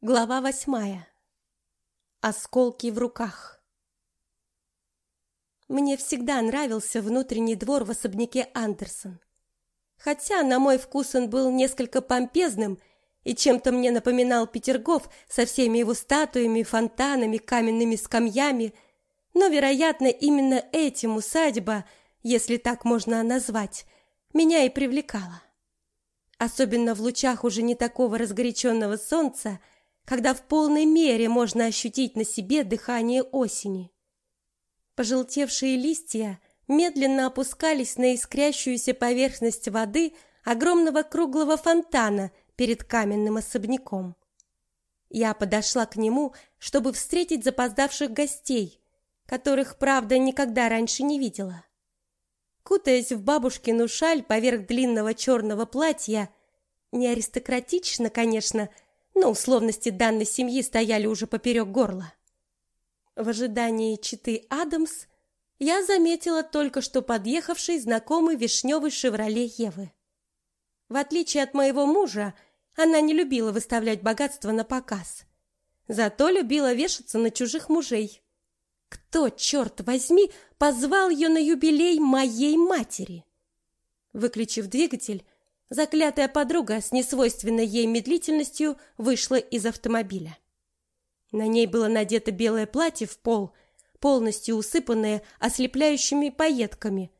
Глава восьмая. Осколки в руках. Мне всегда нравился внутренний двор в особняке Андерсон. Хотя, на мой вкус, он был несколько помпезным и чем-то мне напоминал Петергоф со всеми его статуями, фонтанами, каменными скамьями, но, вероятно, именно этим усадьба, если так можно назвать, меня и привлекала. Особенно в лучах уже не такого разгоряченного солнца, когда в полной мере можно ощутить на себе дыхание осени. Пожелтевшие листья медленно опускались на искрящуюся поверхность воды огромного круглого фонтана перед каменным особняком. Я подошла к нему, чтобы встретить запоздавших гостей, которых, правда, никогда раньше не видела. Кутаясь в бабушкину шаль поверх длинного черного платья, не аристократично, конечно, но условности данной семьи стояли уже поперек горла. В ожидании читы Адамс я заметила только что подъехавший знакомый вишневый «Шевроле» Евы. В отличие от моего мужа, она не любила выставлять богатство на показ. Зато любила вешаться на чужих мужей. Кто, черт возьми, позвал ее на юбилей моей матери? Выключив двигатель, Заклятая подруга с несвойственной ей медлительностью вышла из автомобиля. На ней было надето белое платье в пол, полностью усыпанное ослепляющими пайетками,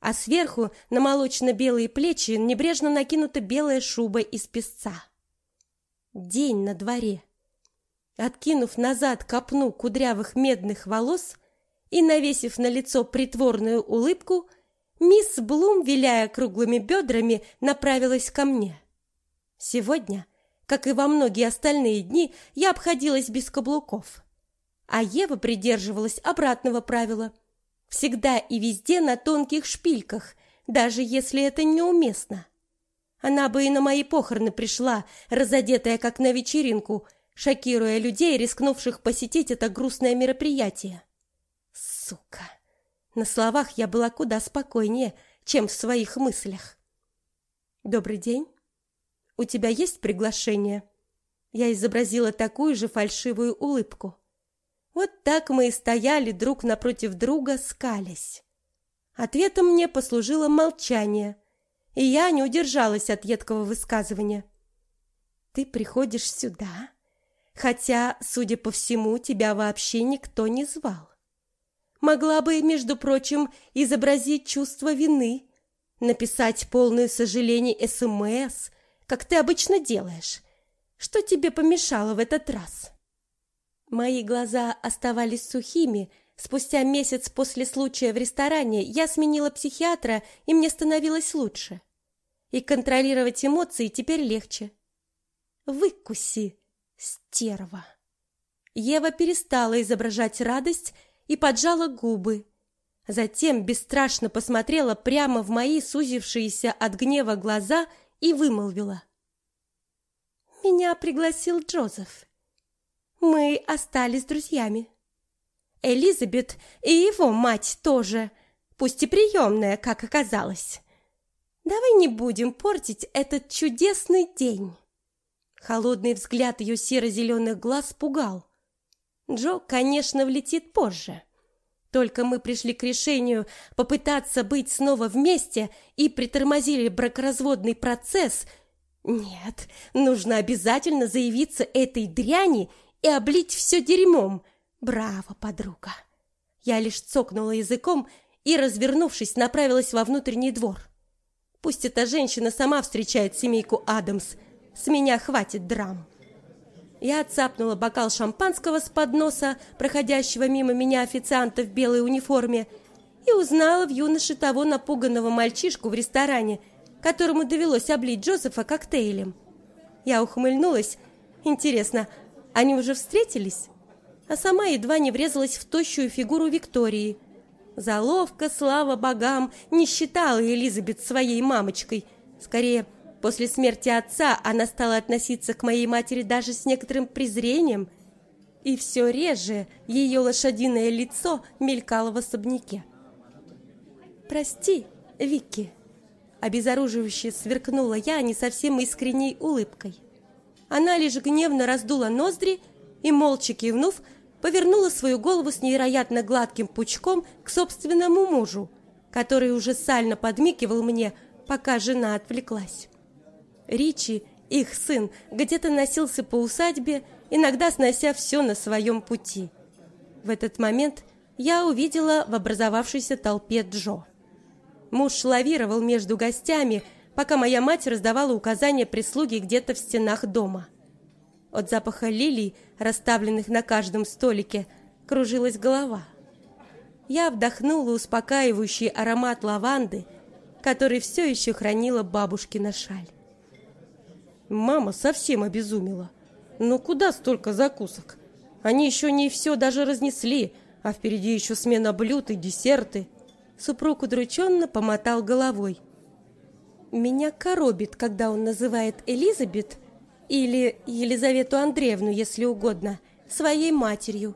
а сверху на молочно-белые плечи небрежно накинута белая шуба из песца. День на дворе. Откинув назад копну кудрявых медных волос и навесив на лицо притворную улыбку, Мисс Блум, виляя круглыми бедрами, направилась ко мне. Сегодня, как и во многие остальные дни, я обходилась без каблуков. А Ева придерживалась обратного правила. Всегда и везде на тонких шпильках, даже если это неуместно. Она бы и на мои похороны пришла, разодетая как на вечеринку, шокируя людей, рискнувших посетить это грустное мероприятие. Сука! На словах я была куда спокойнее, чем в своих мыслях. Добрый день. У тебя есть приглашение? Я изобразила такую же фальшивую улыбку. Вот так мы и стояли друг напротив друга, скалясь. Ответом мне послужило молчание, и я не удержалась от едкого высказывания. Ты приходишь сюда, хотя, судя по всему, тебя вообще никто не звал. Могла бы, между прочим, изобразить чувство вины, написать полное сожаление СМС, как ты обычно делаешь. Что тебе помешало в этот раз? Мои глаза оставались сухими. Спустя месяц после случая в ресторане я сменила психиатра, и мне становилось лучше. И контролировать эмоции теперь легче. Выкуси, стерва. Ева перестала изображать радость и поджала губы. Затем бесстрашно посмотрела прямо в мои сузившиеся от гнева глаза и вымолвила: "Меня пригласил Джозеф. Мы остались друзьями. Элизабет и его мать тоже, пусть и приемная, как оказалось. Давай не будем портить этот чудесный день". Холодный взгляд ее серо-зеленых глаз пугал. Джо, конечно, влетит позже. Только мы пришли к решению попытаться быть снова вместе и притормозили бракоразводный процесс. Нет, нужно обязательно заявиться этой дряни и облить все дерьмом. Браво, подруга. Я лишь цокнула языком и, развернувшись, направилась во внутренний двор. Пусть эта женщина сама встречает семейку Адамс. С меня хватит драм. Я отцапнула бокал шампанского с подноса, проходящего мимо меня официанта в белой униформе, и узнала в юноше того напуганного мальчишку в ресторане, которому довелось облить Джозефа коктейлем. Я ухмыльнулась. Интересно, они уже встретились? А сама едва не врезалась в тощую фигуру Виктории. Заловка, слава богам, не считала Элизабет своей мамочкой. Скорее, После смерти отца она стала относиться к моей матери даже с некоторым презрением, и все реже ее лошадиное лицо мелькало в особняке. «Прости, Вики», — обезоруживающе сверкнула я не совсем искренней улыбкой. Она лишь гневно раздула ноздри и, молча кивнув, повернула свою голову с невероятно гладким пучком к собственному мужу, который уже сально подмигивал мне, пока жена отвлеклась. Ричи, их сын, где-то носился по усадьбе, иногда снося все на своем пути. В этот момент я увидела в образовавшейся толпе Джо. Муж лавировал между гостями, пока моя мать раздавала указания прислуге где-то в стенах дома. От запаха лилий, расставленных на каждом столике, кружилась голова. Я вдохнула успокаивающий аромат лаванды, который все еще хранила бабушкина шаль. Мама совсем обезумела. Ну куда столько закусок? Они еще не все даже разнесли, а впереди еще смена блюд и десерты. Супруг удрученно помотал головой. Меня коробит, когда он называет Элизабет или Елизавету Андреевну, если угодно, своей матерью.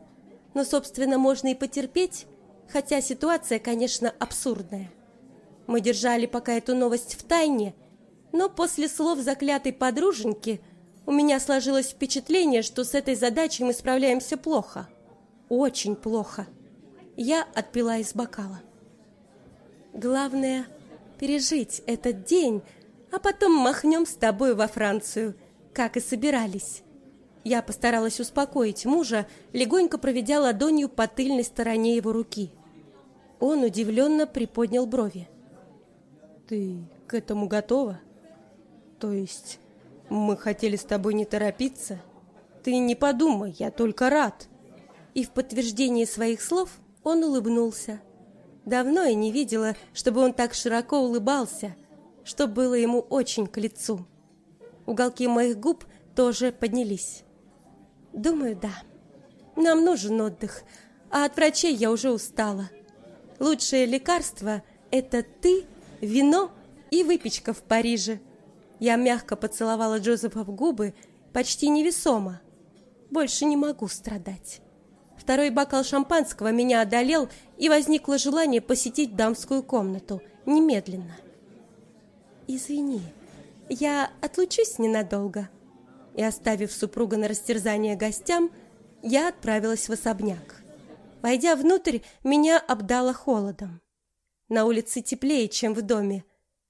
Но, собственно, можно и потерпеть, хотя ситуация, конечно, абсурдная. Мы держали пока эту новость в тайне, но после слов заклятой подруженьки у меня сложилось впечатление, что с этой задачей мы справляемся плохо. Очень плохо. Я отпила из бокала. Главное пережить этот день, а потом махнем с тобой во Францию, как и собирались. Я постаралась успокоить мужа, легонько проведя ладонью по тыльной стороне его руки. Он удивленно приподнял брови. Ты к этому готова? То есть мы хотели с тобой не торопиться? Ты не подумай, я только рад. И в подтверждение своих слов он улыбнулся. Давно я не видела, чтобы он так широко улыбался, что было ему очень к лицу. Уголки моих губ тоже поднялись. Думаю, да. Нам нужен отдых, а от врачей я уже устала. Лучшее лекарство это ты, вино и выпечка в Париже. Я мягко поцеловала Джозефа в губы, почти невесомо. Больше не могу страдать. Второй бокал шампанского меня одолел, и возникло желание посетить дамскую комнату немедленно. Извини, я отлучусь ненадолго. И оставив супруга на растерзание гостям, я отправилась в особняк. Войдя внутрь, меня обдало холодом. На улице теплее, чем в доме,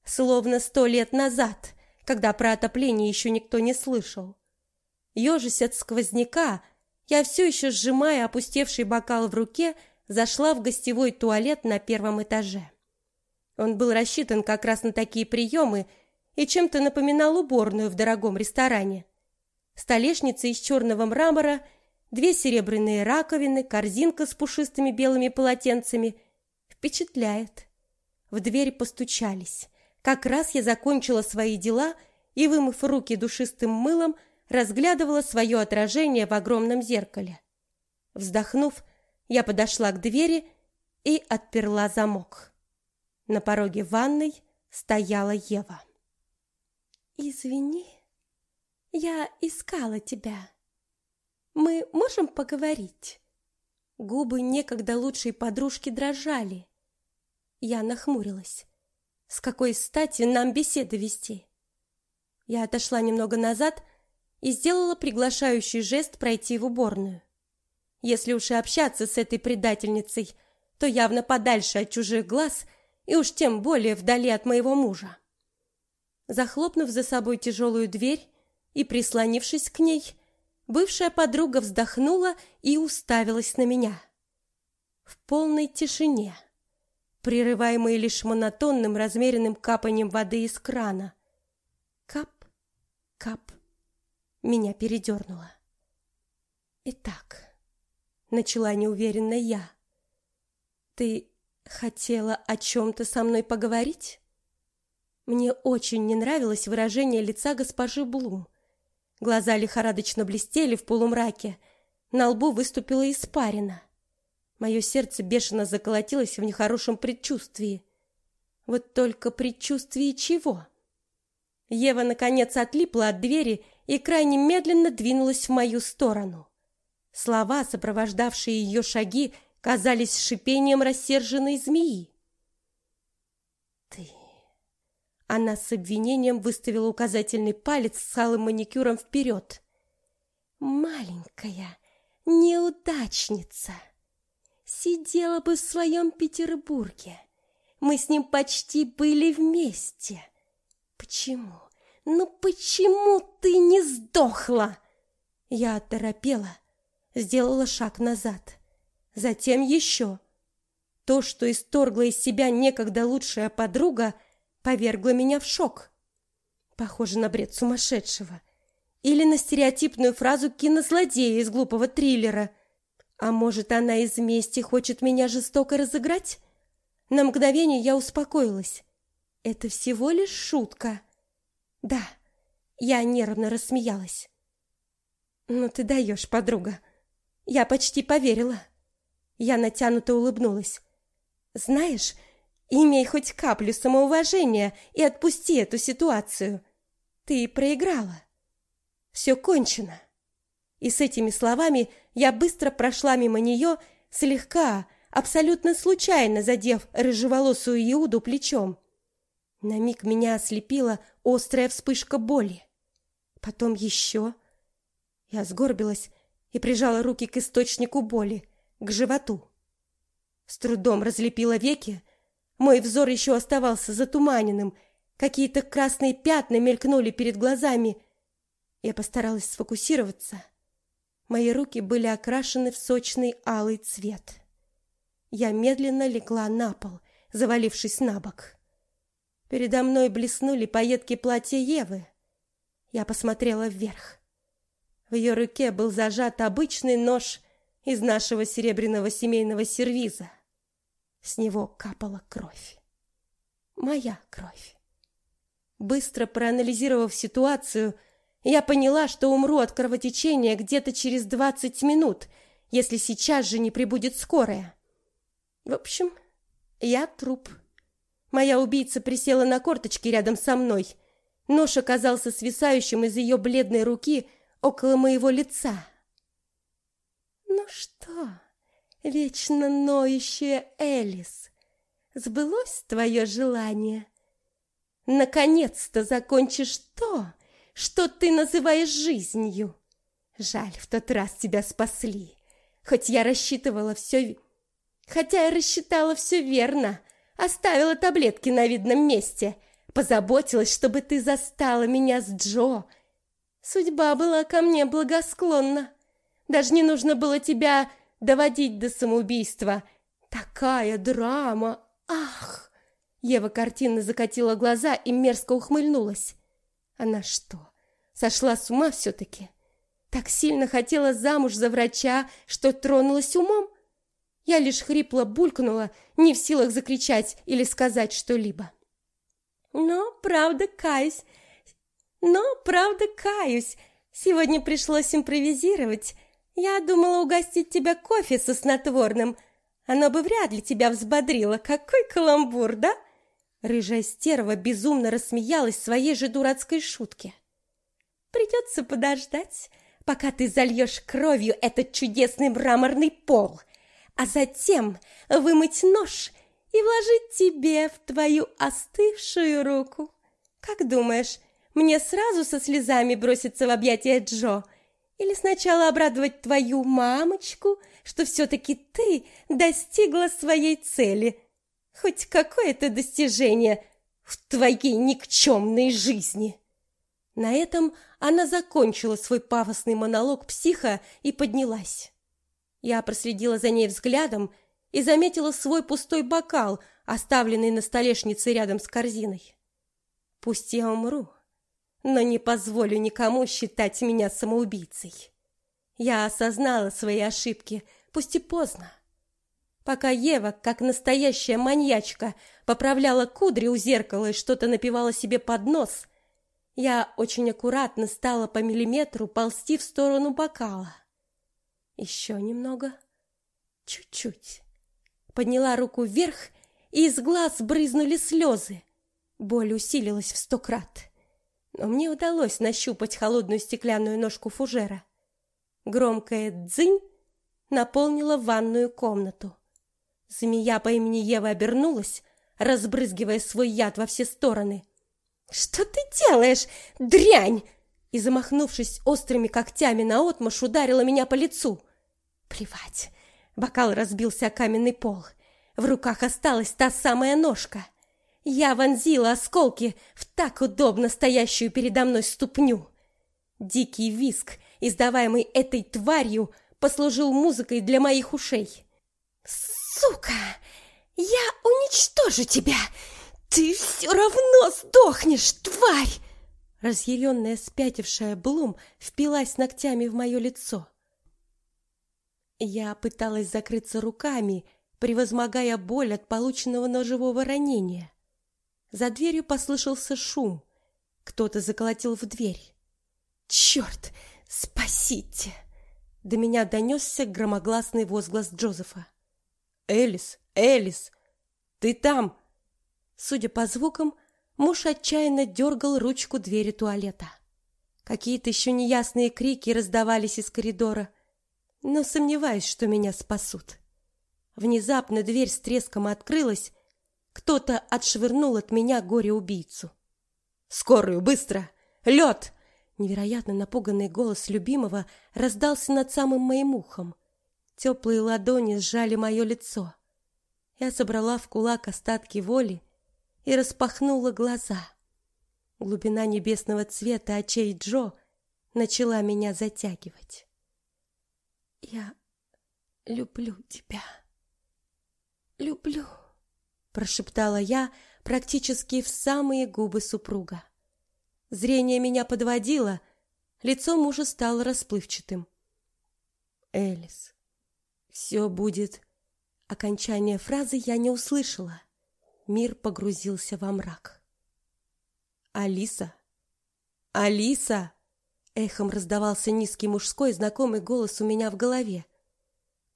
словно сто лет назад, когда про отопление еще никто не слышал. Ёжись от сквозняка, я все еще сжимая опустевший бокал в руке, зашла в гостевой туалет на первом этаже. Он был рассчитан как раз на такие приемы и чем-то напоминал уборную в дорогом ресторане. Столешница из черного мрамора, две серебряные раковины, корзинка с пушистыми белыми полотенцами. Впечатляет. В дверь постучались. Как раз я закончила свои дела и, вымыв руки душистым мылом, разглядывала свое отражение в огромном зеркале. Вздохнув, я подошла к двери и отперла замок. На пороге ванной стояла Ева. Извини, я искала тебя. Мы можем поговорить? Губы некогда лучшей подружки дрожали. Я нахмурилась. С какой стати нам беседы вести? Я отошла немного назад и сделала приглашающий жест пройти в уборную. Если уж и общаться с этой предательницей, то явно подальше от чужих глаз и уж тем более вдали от моего мужа. Захлопнув за собой тяжелую дверь и прислонившись к ней, бывшая подруга вздохнула и уставилась на меня. В полной тишине, прерываемой лишь монотонным размеренным капанием воды из крана. Кап, кап, меня передернуло. Итак, начала неуверенно я. Ты хотела о чем то со мной поговорить? Мне очень не нравилось выражение лица госпожи Блум. Глаза лихорадочно блестели в полумраке, на лбу выступила испарина. Мое сердце бешено заколотилось в нехорошем предчувствии. Вот только предчувствие чего? Ева наконец отлипла от двери и крайне медленно двинулась в мою сторону. Слова, сопровождавшие ее шаги, казались шипением рассерженной змеи. Ты Она с обвинением выставила указательный палец с алым маникюром вперед. Маленькая неудачница. Сидела бы в своем Петербурге. Мы с ним почти были вместе. Почему? Ну почему ты не сдохла? Я оторопела, сделала шаг назад. Затем еще. То, что исторгла из себя некогда лучшая подруга, повергло меня в шок. Похоже на бред сумасшедшего. Или на стереотипную фразу кинозлодея из глупого триллера. А может, она из мести хочет меня жестоко разыграть? На мгновение я успокоилась. Это всего лишь шутка. Да, я нервно рассмеялась. Ну ты даешь, подруга. Я почти поверила. Я натянуто улыбнулась. Знаешь, имей хоть каплю самоуважения и отпусти эту ситуацию. Ты проиграла. Все кончено. И с этими словами я быстро прошла мимо нее, слегка, абсолютно случайно задев рыжеволосую Иуду плечом. На миг меня ослепила острая вспышка боли. Потом еще. Я сгорбилась и прижала руки к источнику боли, к животу. С трудом разлепила веки. Мой взор еще оставался затуманенным. Какие-то красные пятна мелькнули перед глазами. Я постаралась сфокусироваться. Мои руки были окрашены в сочный алый цвет. Я медленно легла на пол, завалившись на бок. Передо мной блеснули пайетки платья Евы. Я посмотрела вверх. В ее руке был зажат обычный нож из нашего серебряного семейного сервиза. С него капала кровь. Моя кровь. Быстро проанализировав ситуацию, я поняла, что умру от кровотечения где-то через двадцать минут, если сейчас же не прибудет скорая. В общем, я труп. Моя убийца присела на корточки рядом со мной. Нож оказался свисающим из ее бледной руки около моего лица. Ну что, Вечно ноющая Элис, сбылось твое желание? Наконец-то закончишь то, что ты называешь жизнью. Жаль, в тот раз тебя спасли. Хоть я рассчитывала все... Хотя я рассчитала все верно. Оставила таблетки на видном месте. Позаботилась, чтобы ты застала меня с Джо. Судьба была ко мне благосклонна. Даже не нужно было тебя доводить до самоубийства. Такая драма! Ах! Ева картинно закатила глаза и мерзко ухмыльнулась. Она что, сошла с ума все-таки? Так сильно хотела замуж за врача, что тронулась умом? Я лишь хрипло булькнула, не в силах закричать или сказать что-либо. Но, правда, каюсь. Но, правда, каюсь. Сегодня пришлось импровизировать. Я думала угостить тебя кофе со снотворным. Оно бы вряд ли тебя взбодрило. Какой каламбур, да? Рыжая стерва безумно рассмеялась своей же дурацкой шутке. Придется подождать, пока ты зальешь кровью этот чудесный мраморный пол, а затем вымыть нож и вложить тебе в твою остывшую руку. Как думаешь, мне сразу со слезами броситься в объятия Джо или сначала обрадовать твою мамочку, что все-таки ты достигла своей цели? Хоть какое-то достижение в твоей никчемной жизни. На этом она закончила свой пафосный монолог психа и поднялась. Я проследила за ней взглядом и заметила свой пустой бокал, оставленный на столешнице рядом с корзиной. Пусть я умру, но не позволю никому считать меня самоубийцей. Я осознала свои ошибки, пусть и поздно. Пока Ева, как настоящая маньячка, поправляла кудри у зеркала и что-то напевала себе под нос, я очень аккуратно стала по миллиметру ползти в сторону бокала. Еще немного. Чуть-чуть. Подняла руку вверх, и из глаз брызнули слезы. Боль усилилась в сто крат но мне удалось нащупать холодную стеклянную ножку фужера. Громкое «дзынь» наполнило ванную комнату. Змея по имени Ева обернулась, разбрызгивая свой яд во все стороны. Что ты делаешь, дрянь? И, замахнувшись острыми когтями наотмашь, ударила меня по лицу. Плевать. Бокал разбился о каменный пол. В руках осталась та самая ножка. Я вонзила осколки в так удобно стоящую передо мной ступню. Дикий виск, издаваемый этой тварью, послужил музыкой для моих ушей. «Сука! Я уничтожу тебя! Ты все равно сдохнешь, тварь!» Разъяренная спятившая Блум впилась ногтями в мое лицо. Я пыталась закрыться руками, превозмогая боль от полученного ножевого ранения. За дверью послышался шум. Кто-то заколотил в дверь. «Черт! Спасите!» До меня донесся громогласный возглас Джозефа. «Элис! Элис! Ты там!» Судя по звукам, муж отчаянно дергал ручку двери туалета. Какие-то еще неясные крики раздавались из коридора, но сомневаюсь, что меня спасут. Внезапно дверь с треском открылась, кто-то отшвырнул от меня горе-убийцу. «Скорую, быстро! Лед!» Невероятно напуганный голос любимого раздался над самым моим ухом. Теплые ладони сжали мое лицо. Я собрала в кулак остатки воли и распахнула глаза. Глубина небесного цвета очей Джо начала меня затягивать. Я люблю тебя. Люблю прошептала я практически в самые губы супруга. Зрение меня подводило, лицо мужа стало расплывчатым. Элис, все будет. Окончание фразы я не услышала. Мир погрузился во мрак. Алиса, Алиса, эхом раздавался низкий мужской знакомый голос у меня в голове.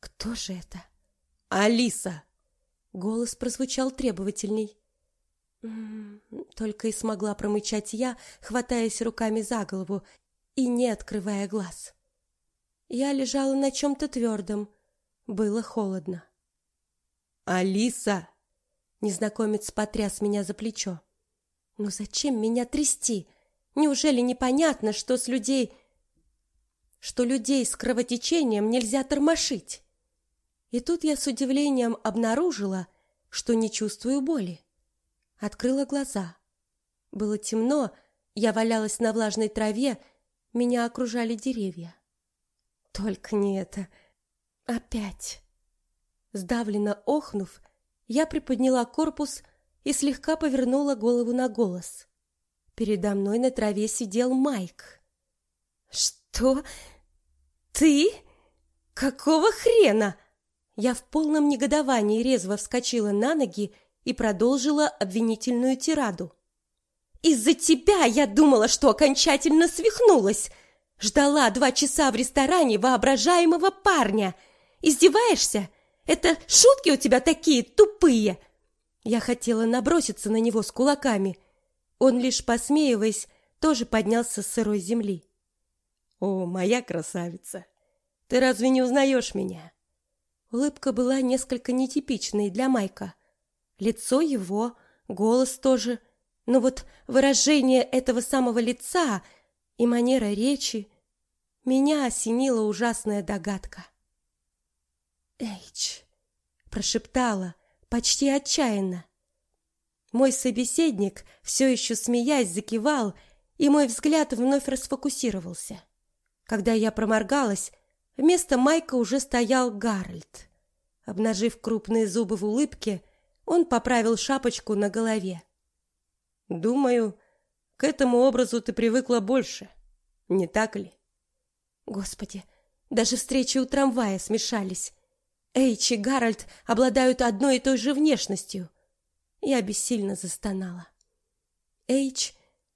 Кто же это? Алиса. Голос прозвучал требовательней. Только и смогла промычать я, хватаясь руками за голову и не открывая глаз. Я лежала на чем-то твердом. Было холодно. «Алиса!» Незнакомец потряс меня за плечо. «Ну зачем меня трясти? Неужели непонятно, что с людей... что людей с кровотечением нельзя тормошить?» И тут я с удивлением обнаружила, что не чувствую боли. Открыла глаза. Было темно, я валялась на влажной траве, меня окружали деревья. Только не это. Опять. Сдавленно охнув, я приподняла корпус и слегка повернула голову на голос. Передо мной на траве сидел Майк. Что? Ты? Какого хрена? Я в полном негодовании резво вскочила на ноги и продолжила обвинительную тираду. Из-за тебя я думала, что окончательно свихнулась. Ждала два часа в ресторане воображаемого парня. Издеваешься? Это шутки у тебя такие тупые. Я хотела наброситься на него с кулаками. Он лишь посмеиваясь, тоже поднялся с сырой земли. О, моя красавица. Ты разве не узнаешь меня? Улыбка была несколько нетипичной для Майка. Лицо его, голос тоже, но вот выражение этого самого лица и манера речи меня осенила ужасная догадка. "Эйч", прошептала почти отчаянно. Мой собеседник все еще смеясь закивал, и мой взгляд вновь расфокусировался. Когда я проморгалась, Вместо Майка уже стоял Гарольд. Обнажив крупные зубы в улыбке, он поправил шапочку на голове. Думаю, к этому образу ты привыкла больше, не так ли? Господи, даже встречи у трамвая смешались. Эйч и Гарольд обладают одной и той же внешностью. Я бессильно застонала. Эйч,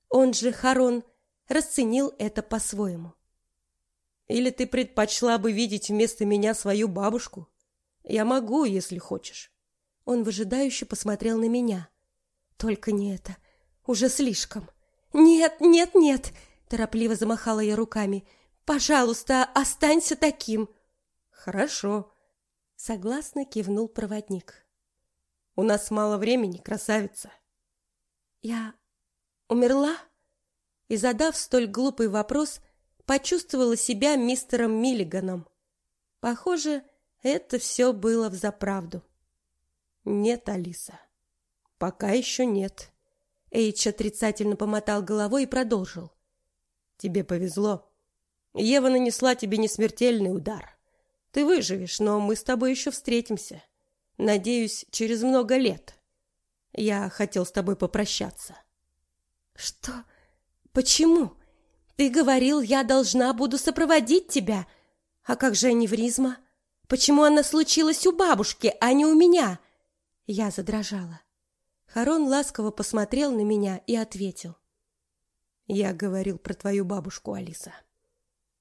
он же Харон, расценил это по-своему. Или ты предпочла бы видеть вместо меня свою бабушку? Я могу, если хочешь. Он выжидающе посмотрел на меня. Только не это. Уже слишком. Нет, нет, нет, торопливо замахала я руками. Пожалуйста, останься таким. Хорошо, согласно кивнул проводник. У нас мало времени, красавица. Я умерла?» И, задав столь глупый вопрос, почувствовала себя мистером Миллиганом. Похоже, это все было взаправду. «Нет, Алиса, пока еще нет». Эйч отрицательно помотал головой и продолжил. «Тебе повезло. Ева нанесла тебе несмертельный удар. Ты выживешь, но мы с тобой еще встретимся. Надеюсь, через много лет. Я хотел с тобой попрощаться». «Что? Почему? Ты говорил, я должна буду сопроводить тебя. А как же аневризма? Почему она случилась у бабушки, а не у меня?» Я задрожала. Харон ласково посмотрел на меня и ответил. «Я говорил про твою бабушку, Алиса.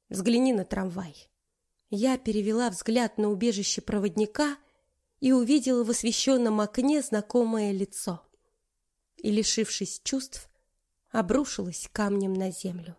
Взгляни на трамвай». Я перевела взгляд на убежище проводника и увидела в освещенном окне знакомое лицо. И, лишившись чувств, обрушилась камнем на землю.